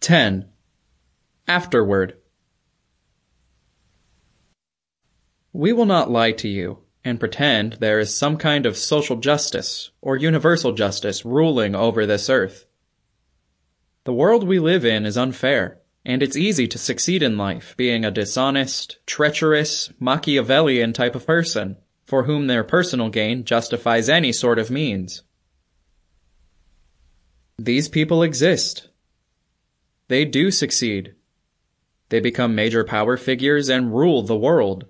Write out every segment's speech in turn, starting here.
10. Afterward. We will not lie to you and pretend there is some kind of social justice or universal justice ruling over this earth. The world we live in is unfair, and it's easy to succeed in life being a dishonest, treacherous, Machiavellian type of person for whom their personal gain justifies any sort of means. These people exist. They do succeed. They become major power figures and rule the world.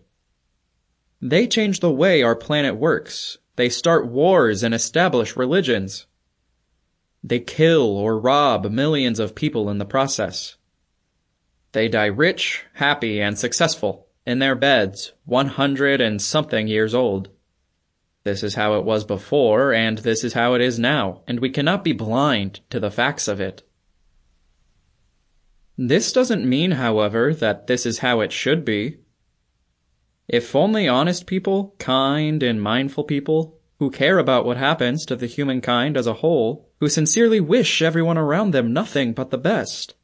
They change the way our planet works. They start wars and establish religions. They kill or rob millions of people in the process. They die rich, happy, and successful in their beds, one hundred and something years old. This is how it was before, and this is how it is now, and we cannot be blind to the facts of it. This doesn't mean, however, that this is how it should be. If only honest people, kind and mindful people, who care about what happens to the humankind as a whole, who sincerely wish everyone around them nothing but the best.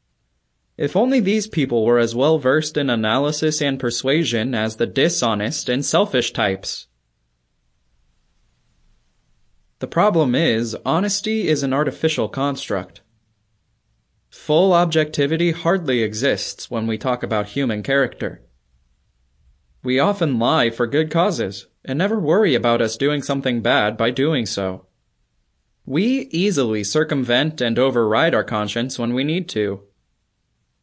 If only these people were as well versed in analysis and persuasion as the dishonest and selfish types. The problem is, honesty is an artificial construct. Full objectivity hardly exists when we talk about human character. We often lie for good causes and never worry about us doing something bad by doing so. We easily circumvent and override our conscience when we need to.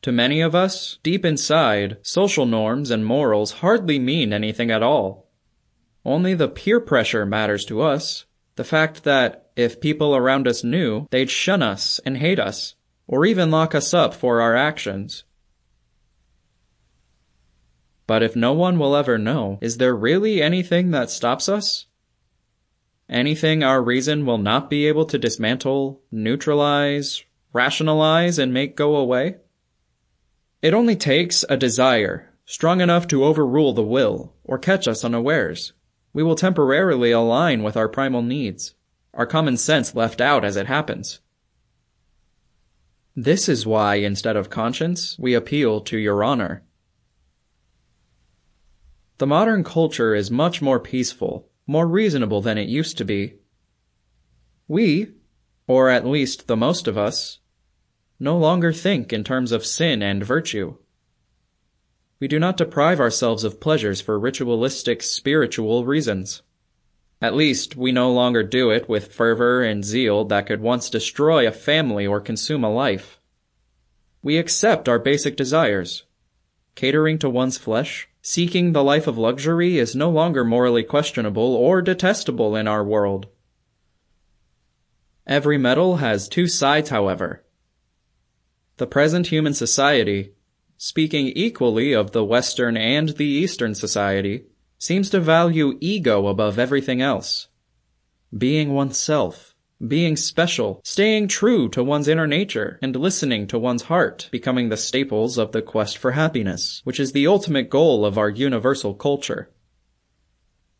To many of us, deep inside, social norms and morals hardly mean anything at all. Only the peer pressure matters to us. The fact that, if people around us knew, they'd shun us and hate us, or even lock us up for our actions. But if no one will ever know, is there really anything that stops us? Anything our reason will not be able to dismantle, neutralize, rationalize, and make go away? It only takes a desire, strong enough to overrule the will, or catch us unawares. We will temporarily align with our primal needs, our common sense left out as it happens. This is why, instead of conscience, we appeal to your honor. The modern culture is much more peaceful, more reasonable than it used to be. We, or at least the most of us, no longer think in terms of sin and virtue. We do not deprive ourselves of pleasures for ritualistic spiritual reasons. At least, we no longer do it with fervor and zeal that could once destroy a family or consume a life. We accept our basic desires. Catering to one's flesh, Seeking the life of luxury is no longer morally questionable or detestable in our world. Every medal has two sides, however. The present human society, speaking equally of the Western and the Eastern society, seems to value ego above everything else. Being oneself, being special, staying true to one's inner nature, and listening to one's heart, becoming the staples of the quest for happiness, which is the ultimate goal of our universal culture.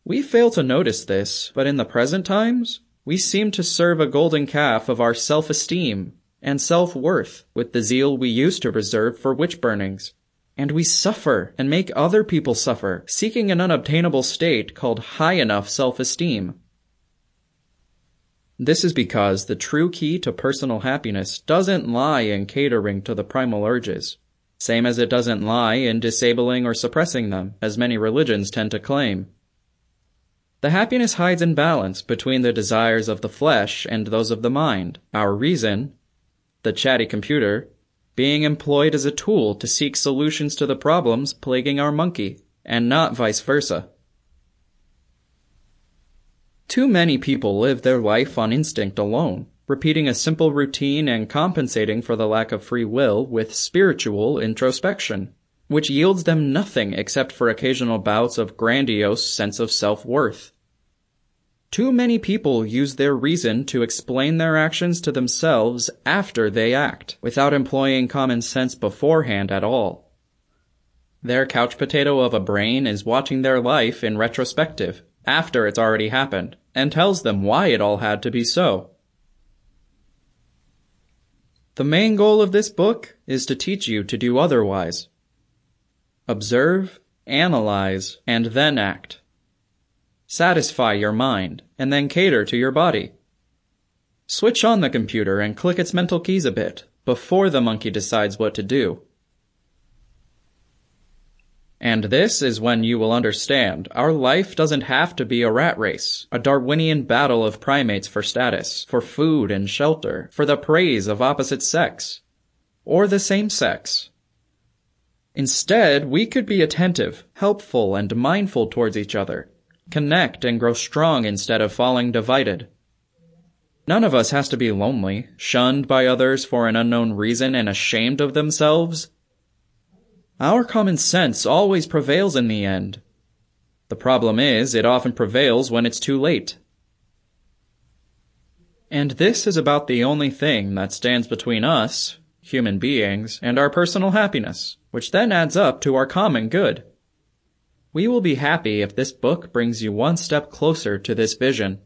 We fail to notice this, but in the present times, we seem to serve a golden calf of our self-esteem and self-worth with the zeal we used to reserve for witch burnings. And we suffer and make other people suffer, seeking an unobtainable state called high enough self-esteem. This is because the true key to personal happiness doesn't lie in catering to the primal urges, same as it doesn't lie in disabling or suppressing them, as many religions tend to claim. The happiness hides in balance between the desires of the flesh and those of the mind, our reason, the chatty computer, being employed as a tool to seek solutions to the problems plaguing our monkey, and not vice versa. Too many people live their life on instinct alone, repeating a simple routine and compensating for the lack of free will with spiritual introspection, which yields them nothing except for occasional bouts of grandiose sense of self-worth. Too many people use their reason to explain their actions to themselves after they act, without employing common sense beforehand at all. Their couch potato of a brain is watching their life in retrospective, after it's already happened, and tells them why it all had to be so. The main goal of this book is to teach you to do otherwise. Observe, analyze, and then act. Satisfy your mind, and then cater to your body. Switch on the computer and click its mental keys a bit before the monkey decides what to do. And this is when you will understand our life doesn't have to be a rat race, a Darwinian battle of primates for status, for food and shelter, for the praise of opposite sex, or the same sex. Instead, we could be attentive, helpful, and mindful towards each other, connect and grow strong instead of falling divided. None of us has to be lonely, shunned by others for an unknown reason and ashamed of themselves our common sense always prevails in the end. The problem is, it often prevails when it's too late. And this is about the only thing that stands between us, human beings, and our personal happiness, which then adds up to our common good. We will be happy if this book brings you one step closer to this vision.